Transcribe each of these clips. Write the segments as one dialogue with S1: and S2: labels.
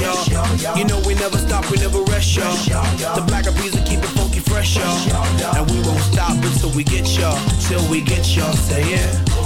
S1: y'all. You know we never stop, we never rest, y'all. The black bees will keep it funky fresh, y'all. And we won't stop until we get y'all, till we get y'all. Say yeah.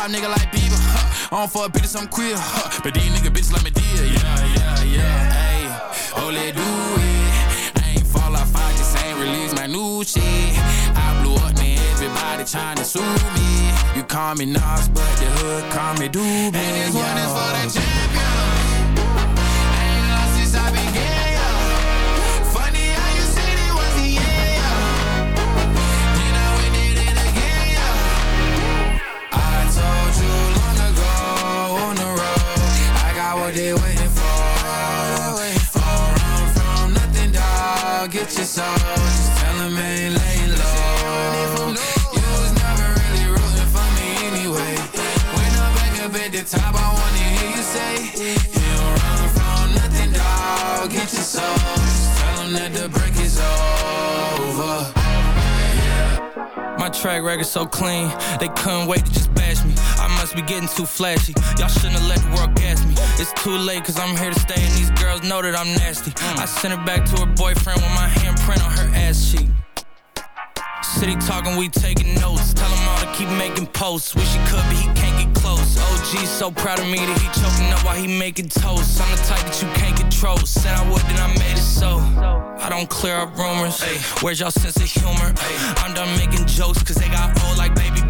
S2: Pop nigga like Bieber. Huh. I don't fuck bitches, I'm queer. Huh. But these nigga bitches like me dear. Yeah, yeah, yeah. Hey, oh, let do it. I ain't fall off, I just ain't release my new shit. I blew up, man. Everybody tryna sue me. You call me Nas, but the hood call me Doobie. And this one is for the Get your soul. Just tell them ain't laying low. You was never really rooting for me anyway. When I'm back up at the top, I wanna hear you say, You don't run from nothing, dog. Get your soul. Just tell them that the break is over.
S3: Track record so clean, they couldn't wait to just bash me. I must be getting too flashy. Y'all shouldn't have let the world gas me. It's too late, cause I'm here to stay, and these girls know that I'm nasty. I sent her back to her boyfriend with my handprint on her ass cheek. City talking, we taking notes. Tell him all to keep making posts. Wish he could, but he can't get close. OG so proud of me that he choking up while he making toast. I'm the type that you can't control. Said I would, then I made it so. I don't clear up rumors. Hey, Where's y'all sense of humor? I'm done making jokes, cause they got old like baby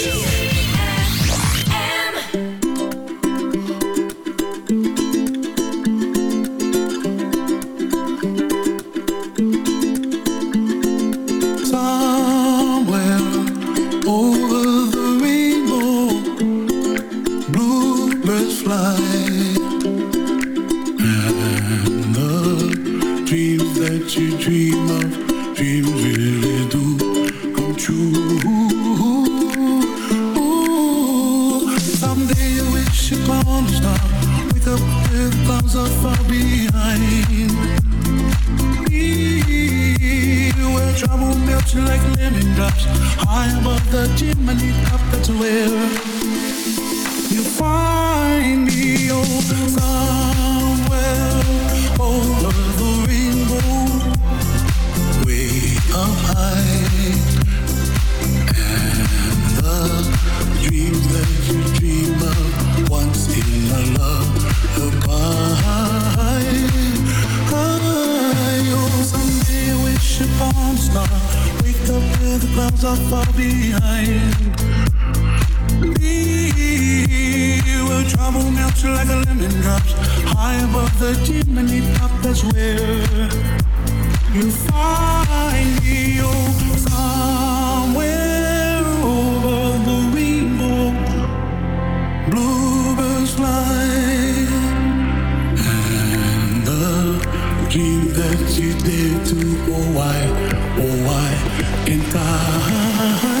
S4: like lemon drops high above the chimney top. That's where you find me, oh, somewhere over the rainbow, way up high, and the dreams that you dream of once in a love goodbye. Oh, someday wish upon a star till the clouds are far behind. We will trouble melt like a lemon drops high above the chimney top. That's where you find me. Oh, somewhere over the rainbow, bluebirds fly, and the dream that you did to Hawaii. Oh, why in
S5: time?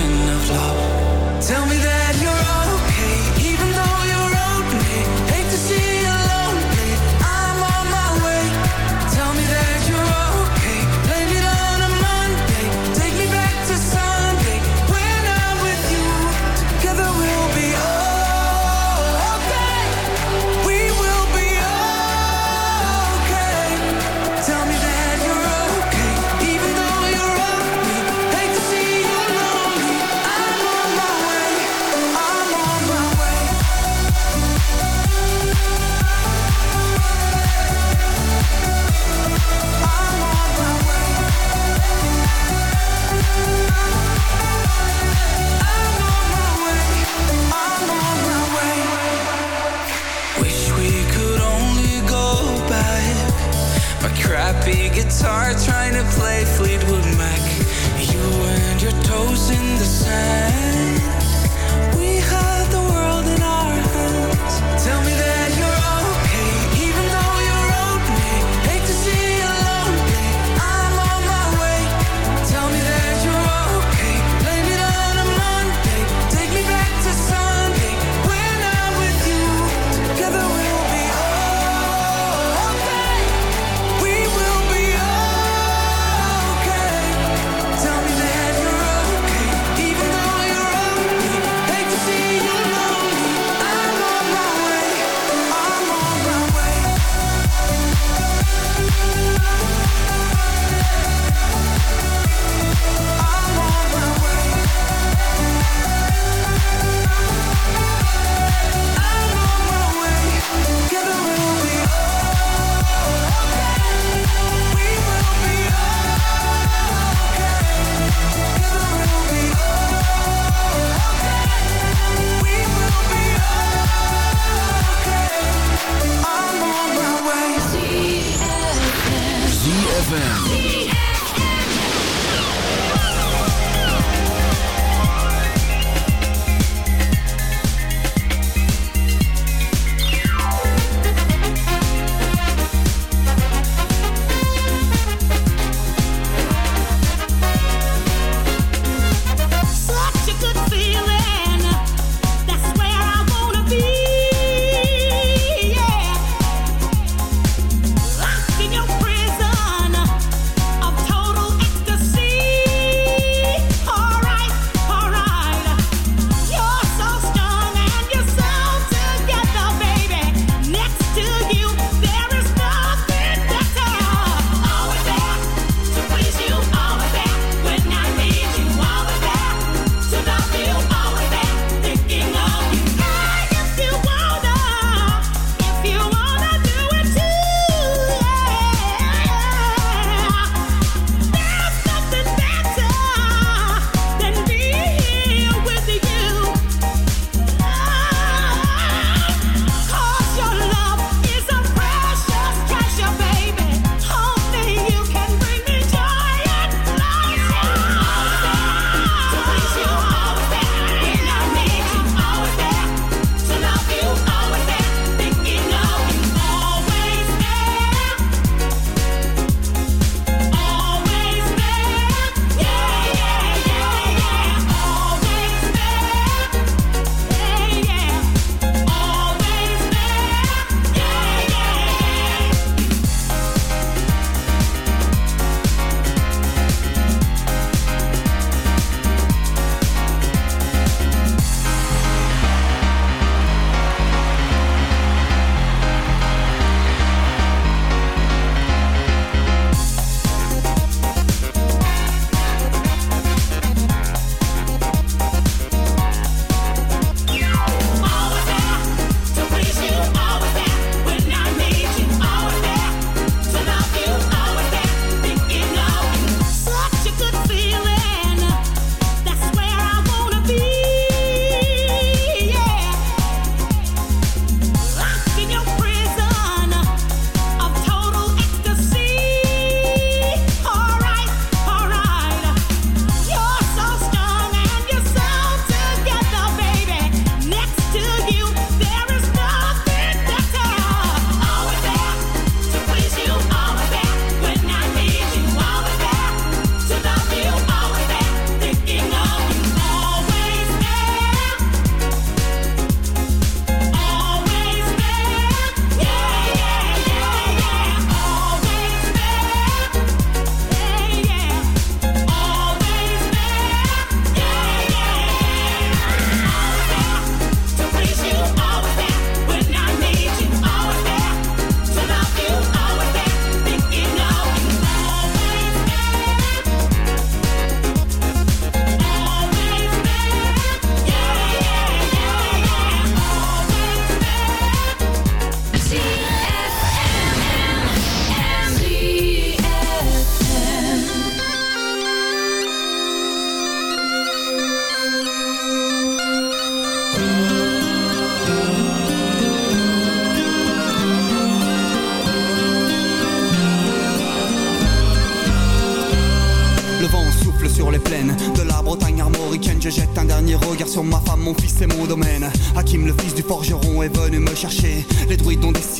S5: ocean of love.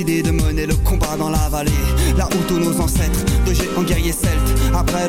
S6: De mener le combat dans la vallée. Là où tous nos ancêtres,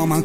S6: kwam aan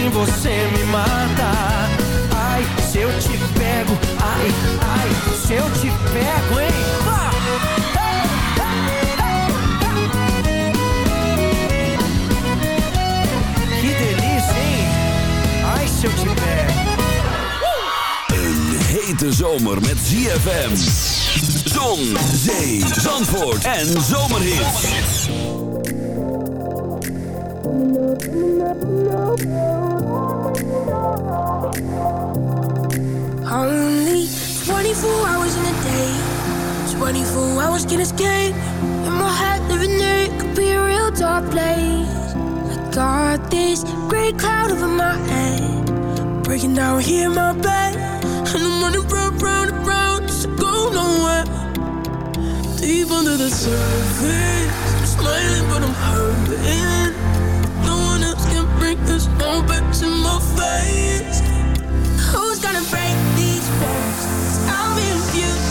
S7: assim você me mata. Ai, se eu te pego, ai, ai, se eu te pego, hein? Que delícia, hein? Ai, se eu te pego.
S8: Een hete zomer met ZFM. Zon, zee, zandvoort en zomerhit.
S9: Only 24 hours in a day, 24 hours can escape. In my head, living there, it could be a real dark place. I got this gray cloud over my head, breaking down here in my bed. And I'm running round, round, and round, just to go nowhere. Deep under the surface, I'm smiling, but I'm hurting. Who's gonna break these walls? I'll be
S10: infused.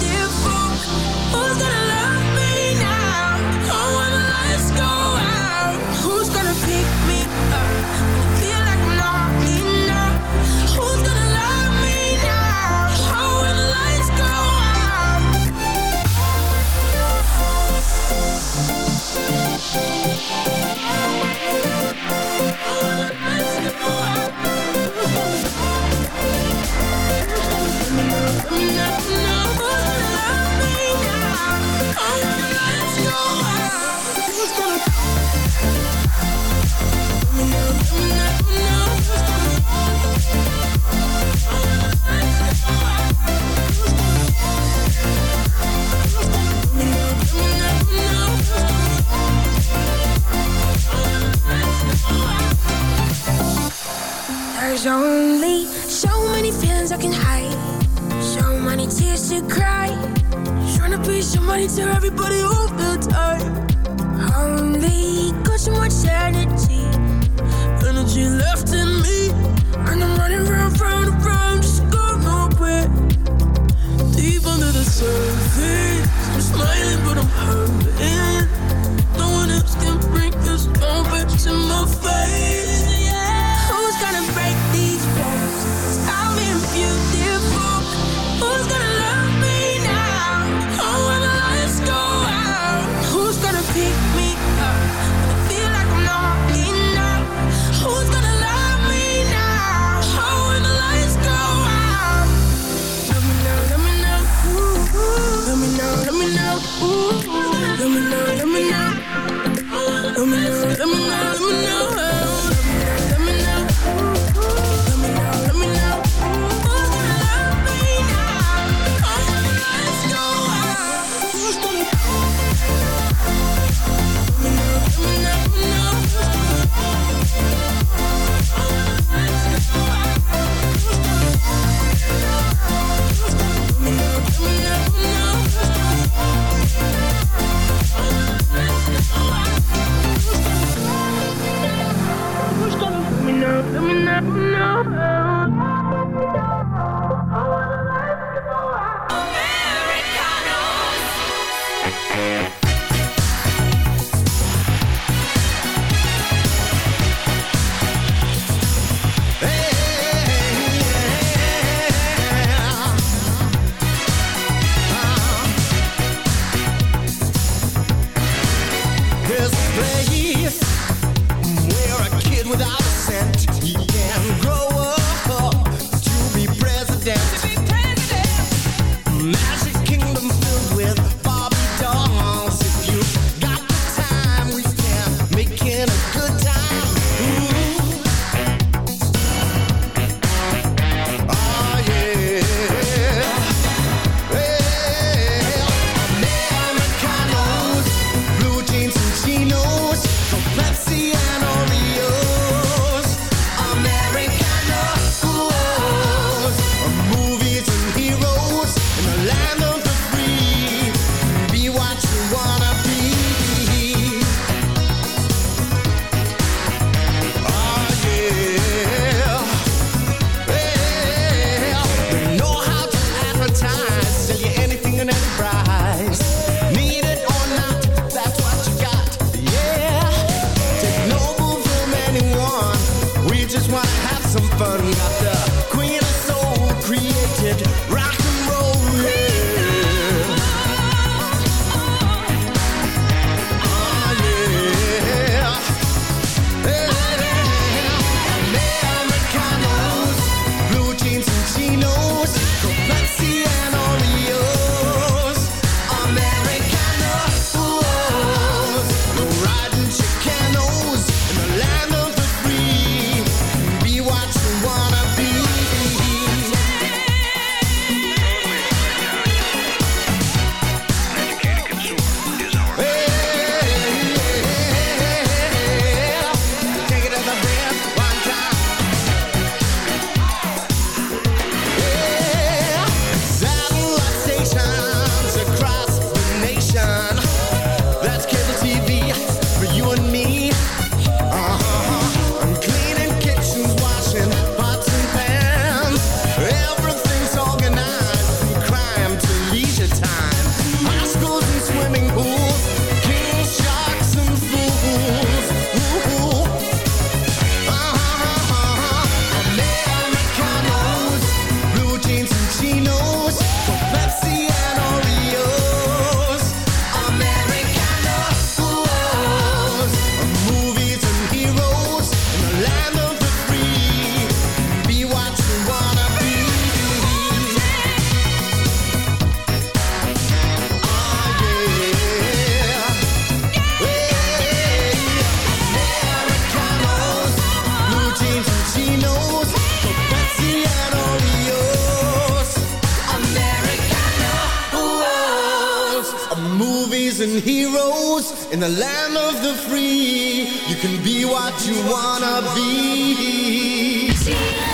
S10: Be what you wanna be.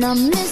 S11: Fall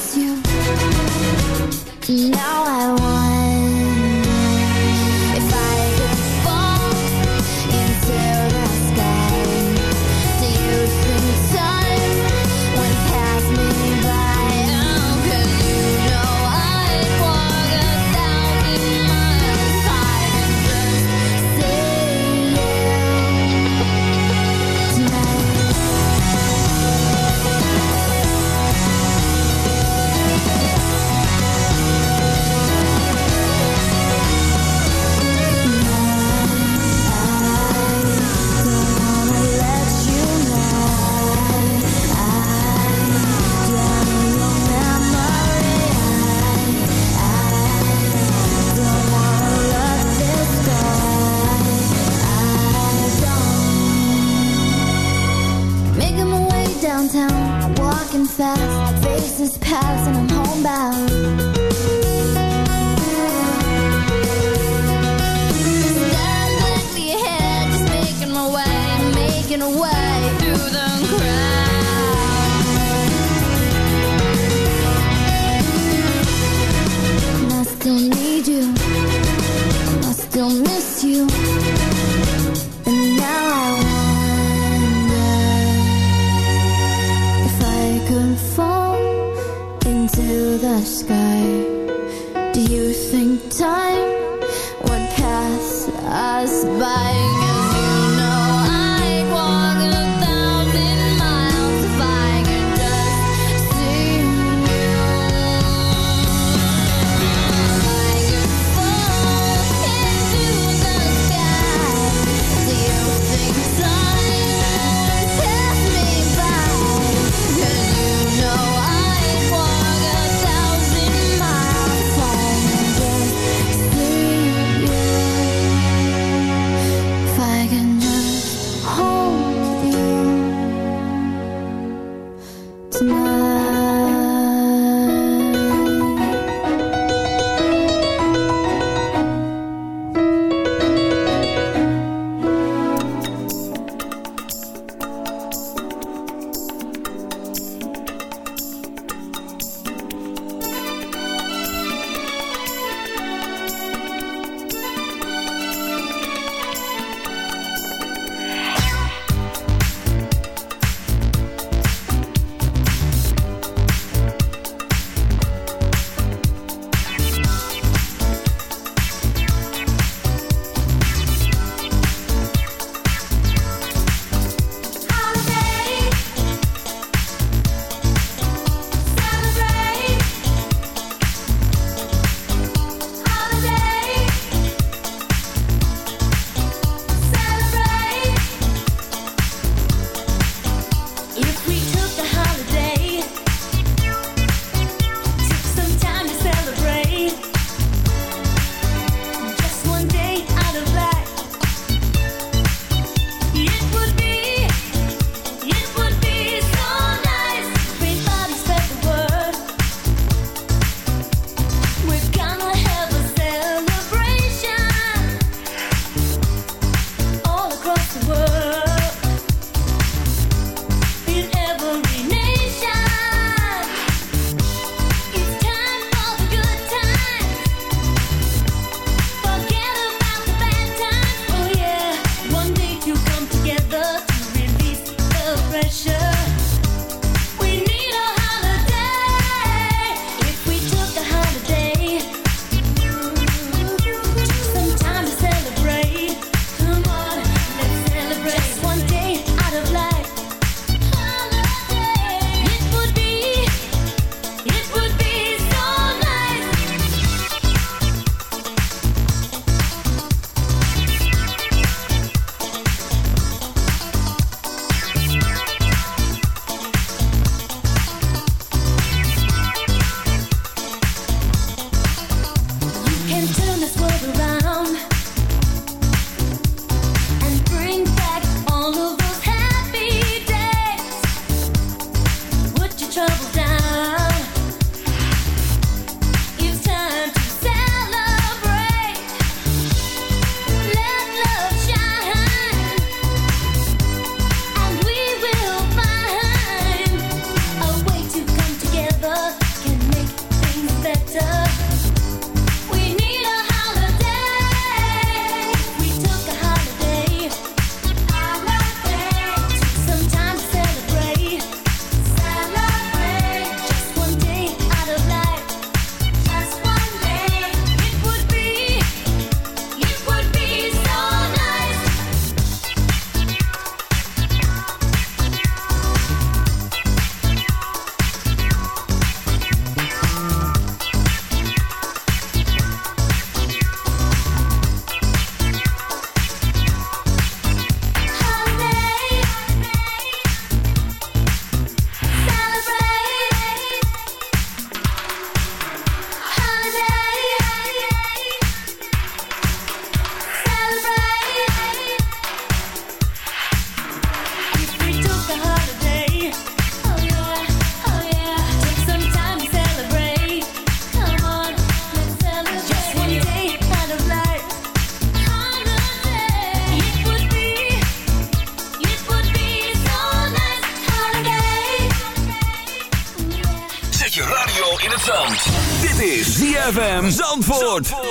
S8: Zandvoort.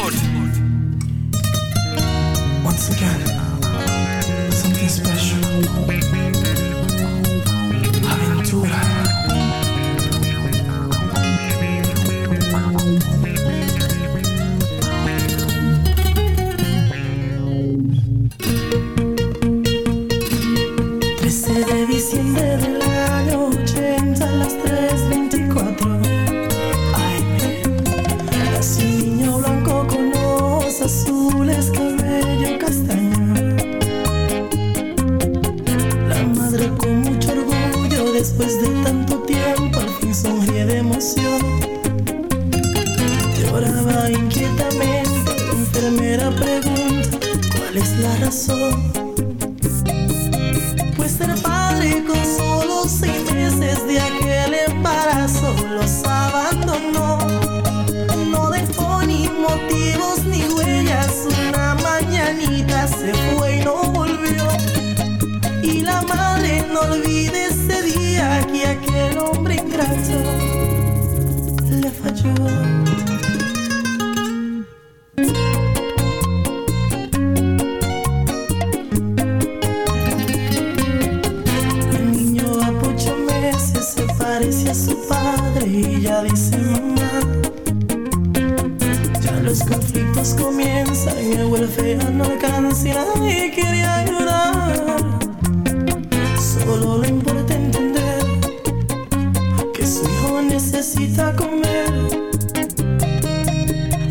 S12: Padre y ya dice mamá. Ya los conflictos comienzan y el welfare no alcanza y quiere ayudar. Solo le importa entender que su hijo necesita comer.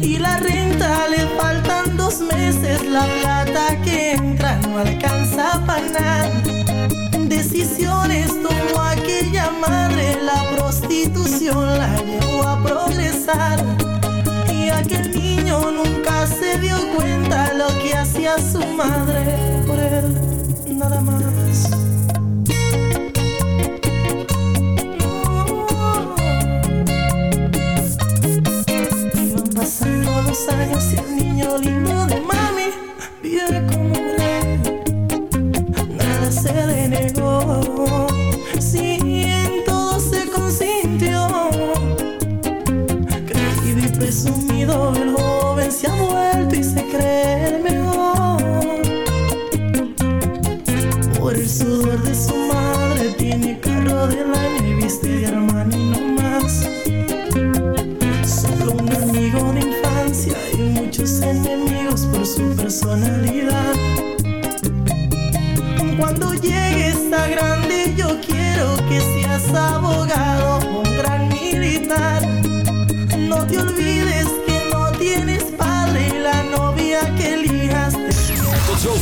S12: Y la renta le faltan dos meses, la plata que entra no alcanza para nada decisiones tomó aquella madre, la prostitución la llevó a progresar. Y aquel niño nunca se dio cuenta lo que hacía su madre por él, nada más. Iban pasando los años y el niño lindo de mami